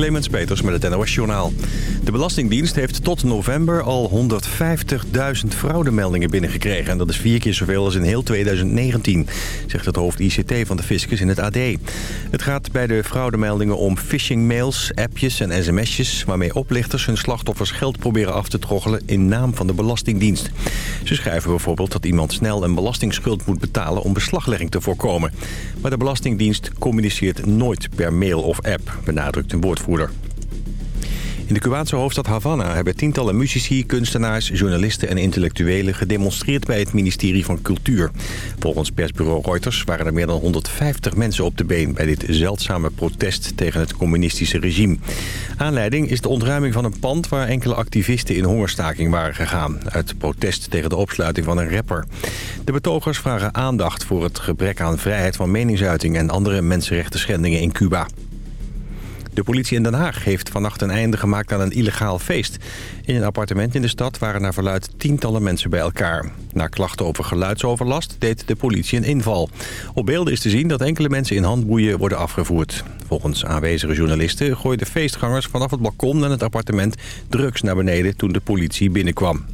Clemens Peters met het NOS Journaal. De Belastingdienst heeft tot november al 150.000 fraudemeldingen binnengekregen. En dat is vier keer zoveel als in heel 2019, zegt het hoofd ICT van de Fiscus in het AD. Het gaat bij de fraudemeldingen om phishingmails, appjes en sms'jes... waarmee oplichters hun slachtoffers geld proberen af te troggelen in naam van de Belastingdienst. Ze schrijven bijvoorbeeld dat iemand snel een belastingsschuld moet betalen om beslaglegging te voorkomen. Maar de Belastingdienst communiceert nooit per mail of app, benadrukt een woordvoerder. In de Cubaanse hoofdstad Havana hebben tientallen muzici, kunstenaars, journalisten en intellectuelen gedemonstreerd bij het ministerie van Cultuur. Volgens persbureau Reuters waren er meer dan 150 mensen op de been bij dit zeldzame protest tegen het communistische regime. Aanleiding is de ontruiming van een pand waar enkele activisten in hongerstaking waren gegaan. Uit protest tegen de opsluiting van een rapper. De betogers vragen aandacht voor het gebrek aan vrijheid van meningsuiting en andere mensenrechten schendingen in Cuba. De politie in Den Haag heeft vannacht een einde gemaakt aan een illegaal feest. In een appartement in de stad waren naar verluid tientallen mensen bij elkaar. Na klachten over geluidsoverlast deed de politie een inval. Op beelden is te zien dat enkele mensen in handboeien worden afgevoerd. Volgens aanwezige journalisten gooiden feestgangers vanaf het balkon en het appartement drugs naar beneden toen de politie binnenkwam.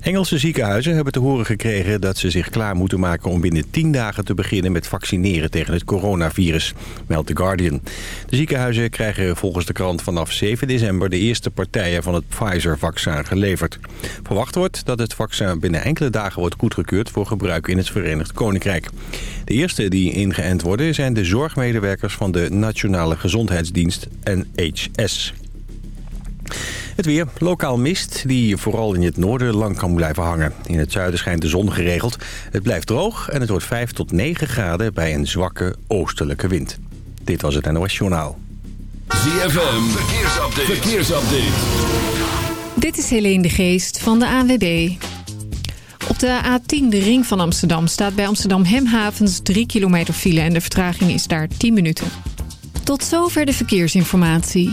Engelse ziekenhuizen hebben te horen gekregen dat ze zich klaar moeten maken om binnen 10 dagen te beginnen met vaccineren tegen het coronavirus, meldt The Guardian. De ziekenhuizen krijgen volgens de krant vanaf 7 december de eerste partijen van het Pfizer-vaccin geleverd. Verwacht wordt dat het vaccin binnen enkele dagen wordt goedgekeurd voor gebruik in het Verenigd Koninkrijk. De eerste die ingeënt worden zijn de zorgmedewerkers van de Nationale Gezondheidsdienst NHS. Het weer, lokaal mist, die vooral in het noorden lang kan blijven hangen. In het zuiden schijnt de zon geregeld. Het blijft droog en het wordt 5 tot 9 graden bij een zwakke oostelijke wind. Dit was het NOS Journaal. ZFM, verkeersupdate. verkeersupdate. Dit is Helene de Geest van de ANWB. Op de A10, de ring van Amsterdam, staat bij Amsterdam Hemhavens 3 kilometer file... en de vertraging is daar 10 minuten. Tot zover de verkeersinformatie.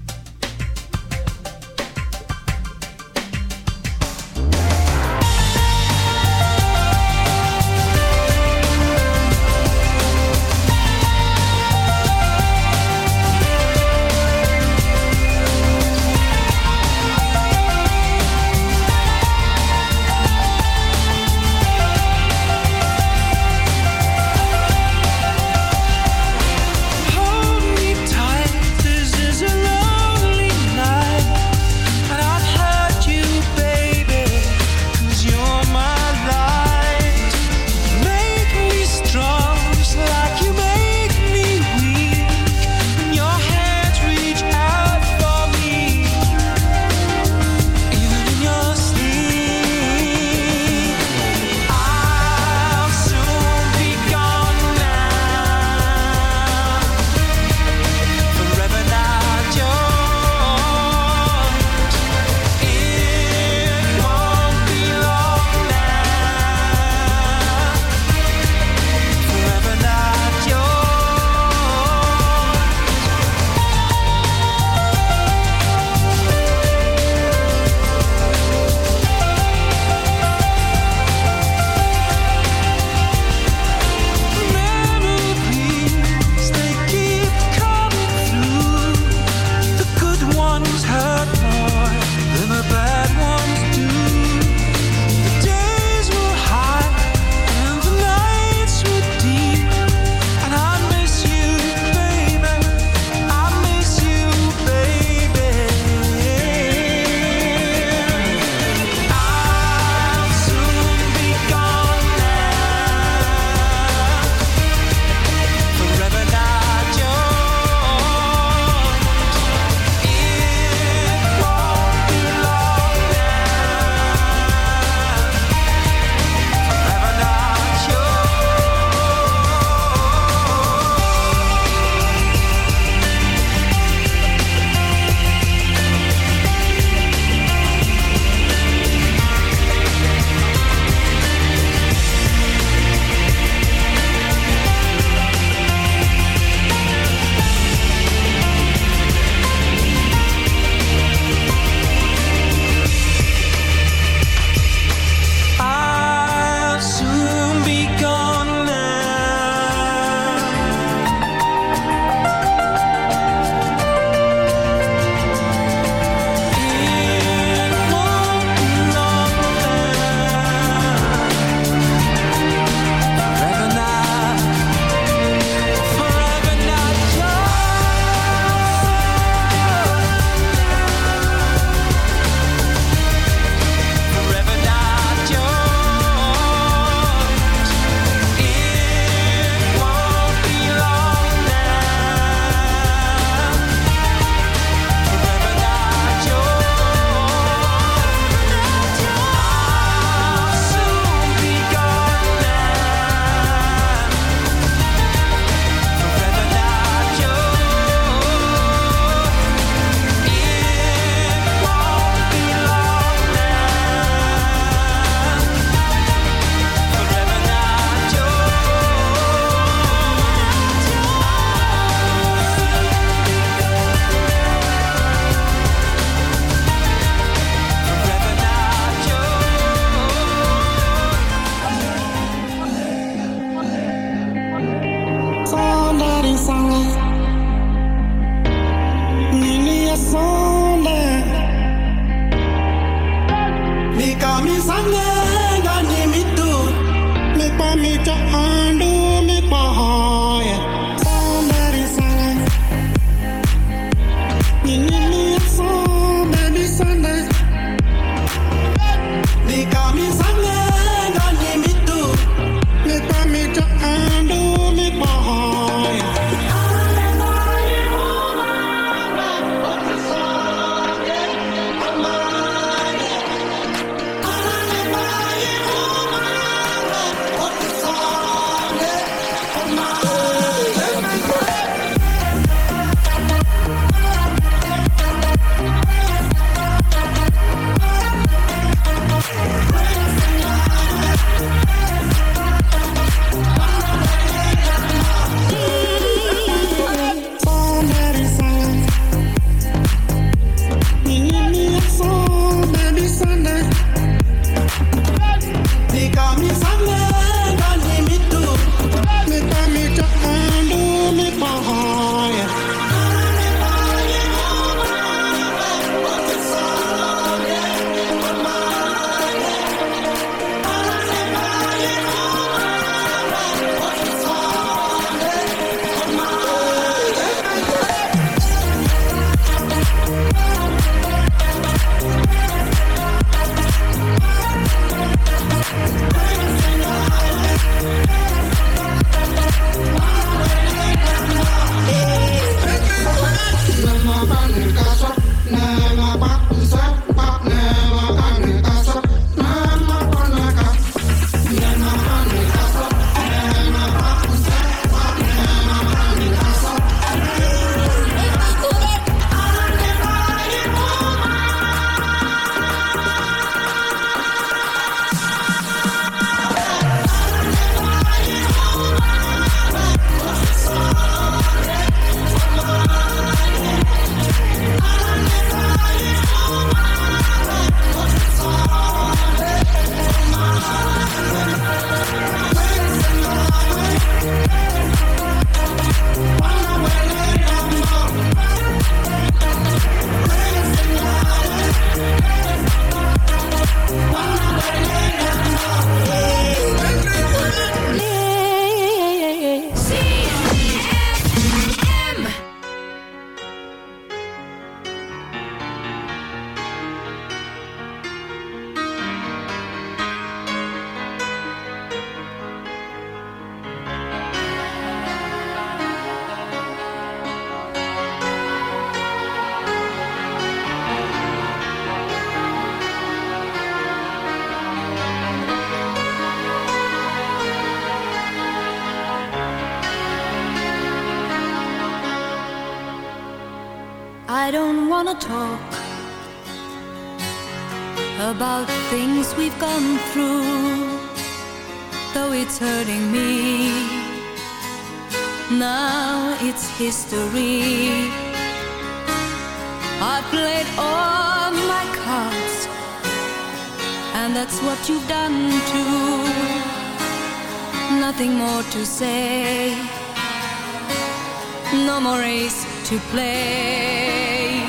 no more race to play.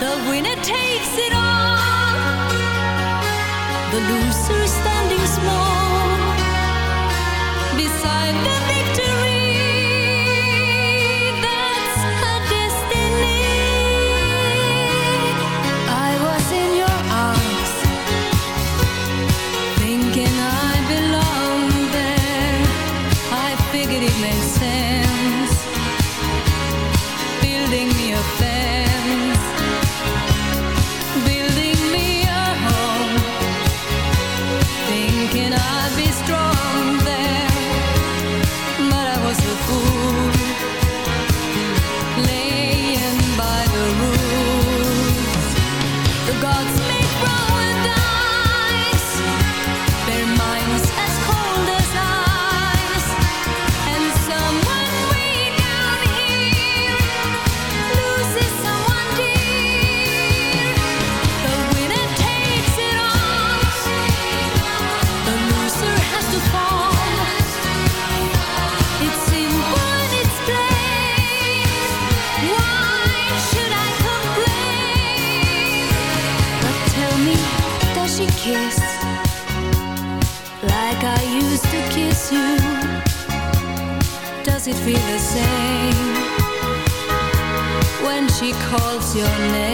The winner takes it all, the loser standing small beside the your name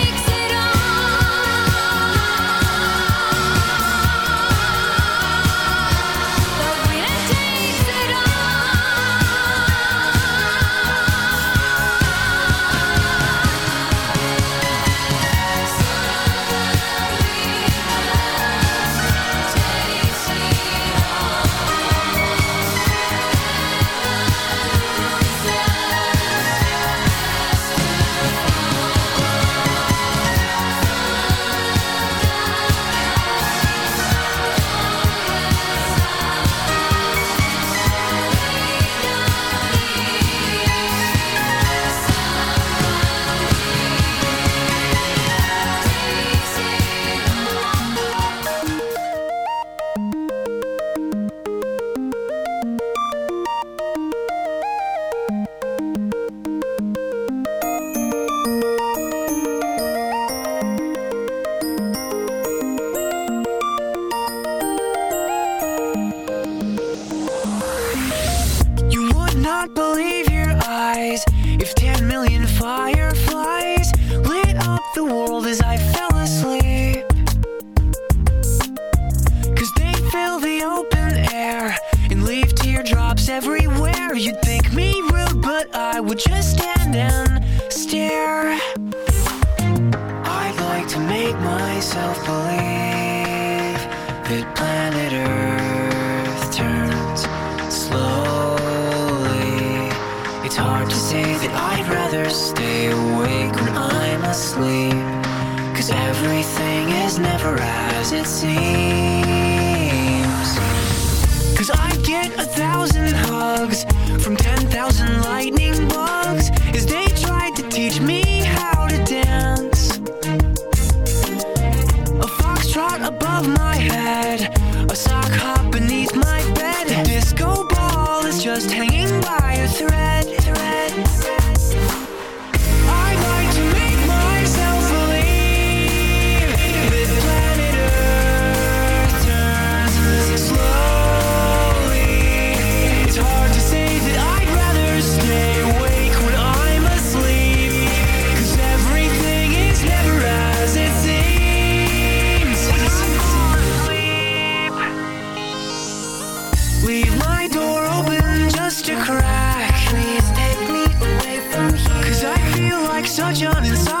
reflection inside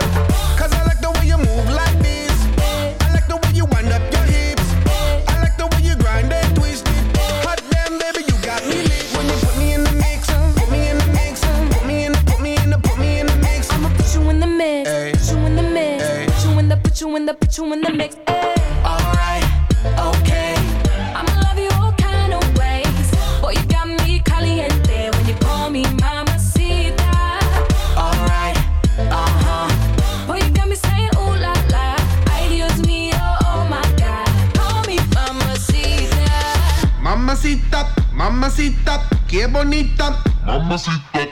You in the mix. Alright, okay. I'ma love you all kind of ways. Boy, you got me caliente when you call me mamacita. Alright, uh huh. Boy, you got me saying ooh la la. Ay, Dios mío, oh my God. Call me mamacita. Mamacita, mamacita, qué bonita. Put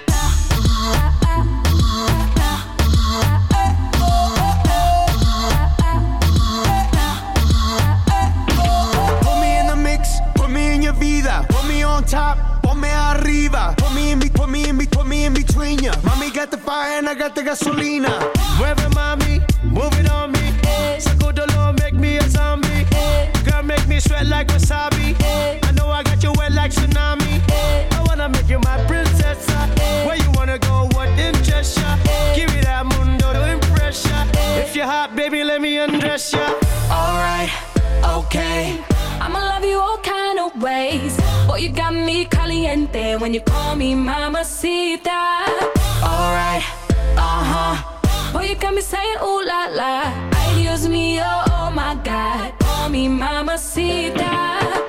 I got the gasolina. Mueve mami, move it on me. Sacudolo, make me a zombie. Girl, make me sweat like wasabi. I know I got you wet like tsunami. I wanna make you my princess. Ah. Where you wanna go? What interests ah? ya? Give me that mundo to impress ah. ya. If you're hot, baby, let me undress ya. Alright, okay. I'ma love you all kind of ways. Boy, you got me caliente when you call me mamacita. Alright, uh huh. Boy, you got me saying ooh la la. Ay, Dios mío, oh my God. Call me mamacita.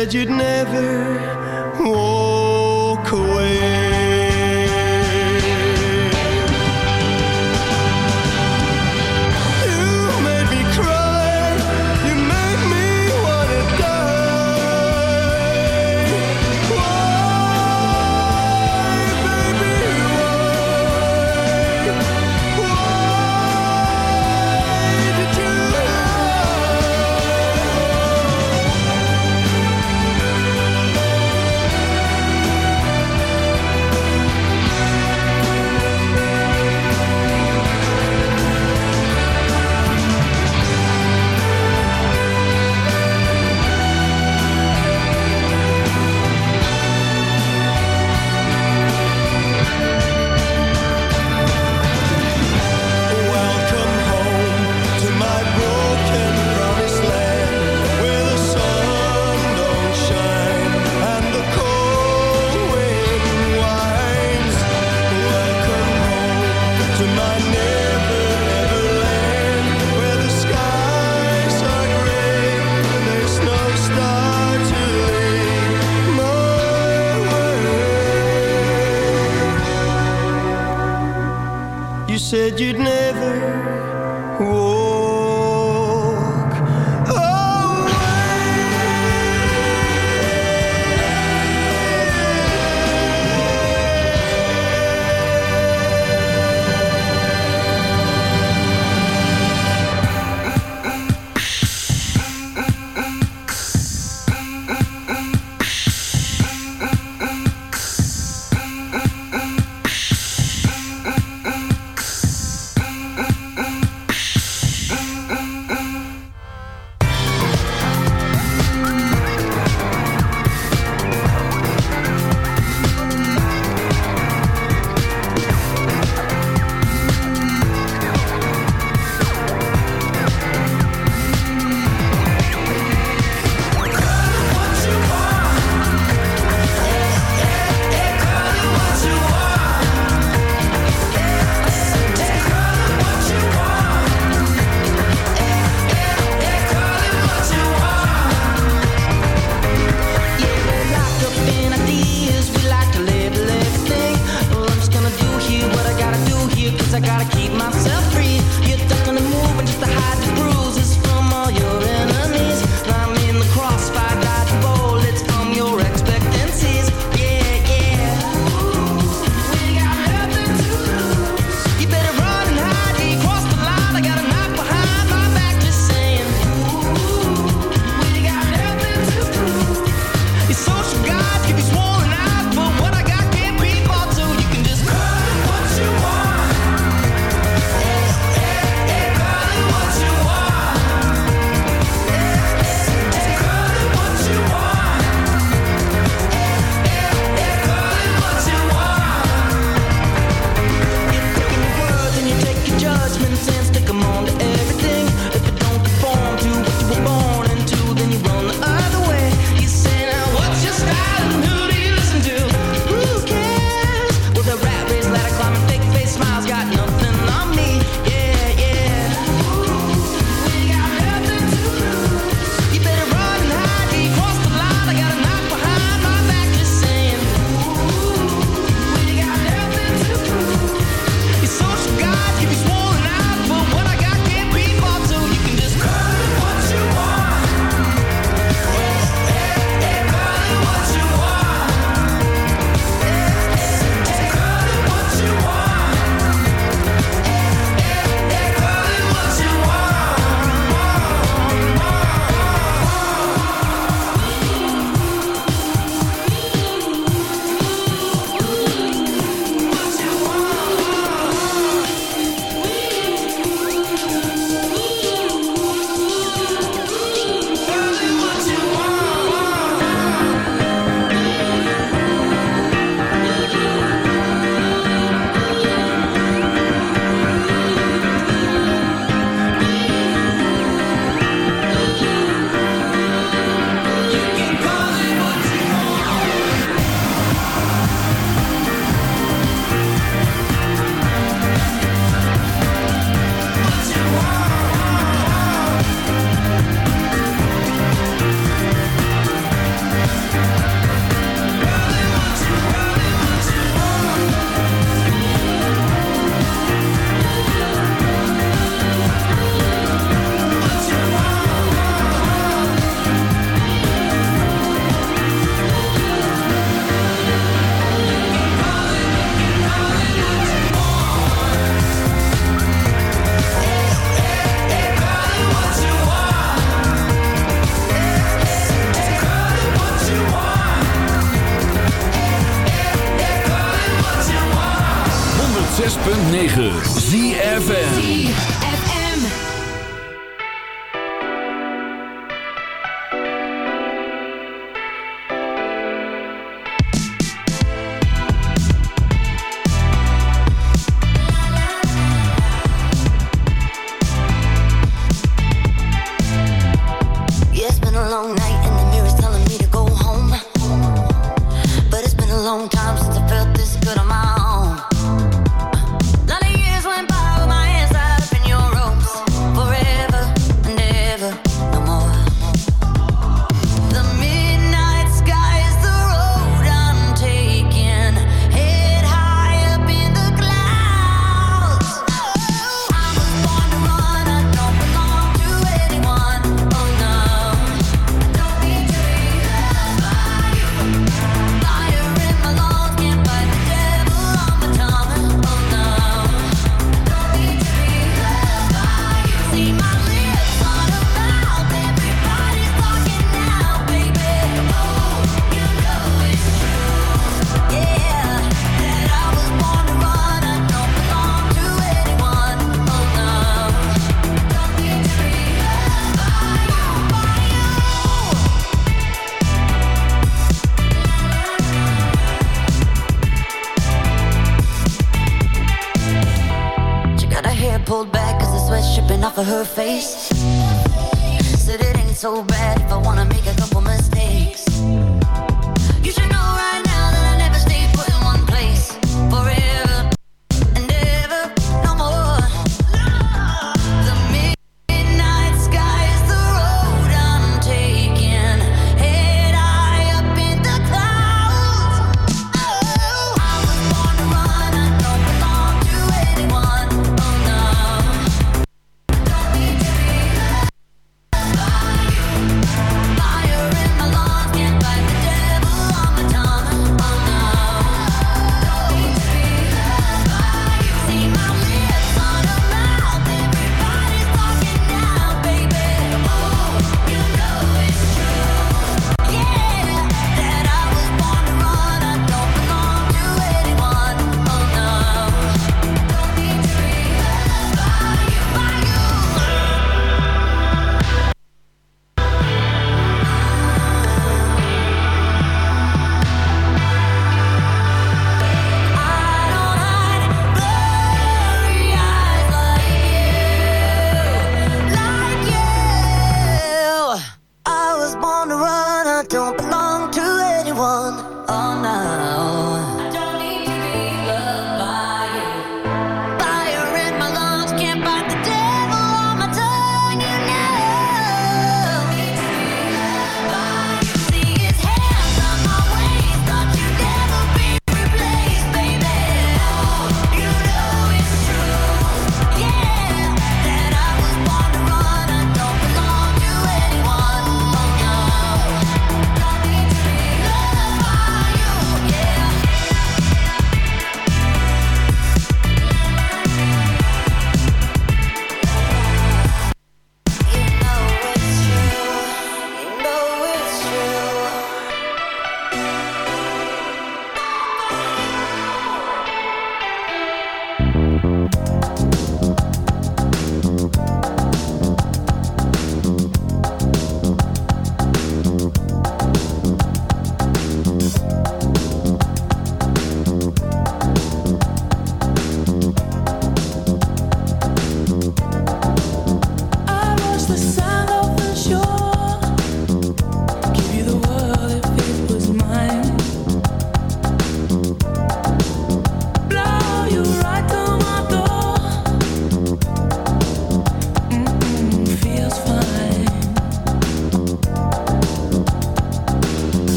said you'd never